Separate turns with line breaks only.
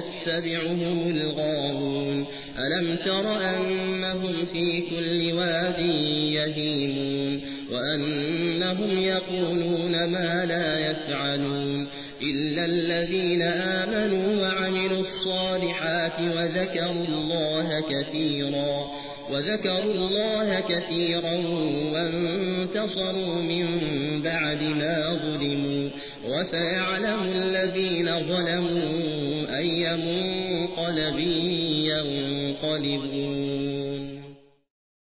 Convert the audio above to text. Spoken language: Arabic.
يتبعهم الغاوون. ألم تر أنهم في كل واد يهيمون؟ وأنهم يقولون ما لا يفعلون. إلا الذين آمنوا وعملوا الصالحات وذكروا الله كثيرا وذكروا الله كثيرا وانتصروا من بعد ما ظلموا. وسيعلم الذين ظلموا أي منقلب ينقلبون.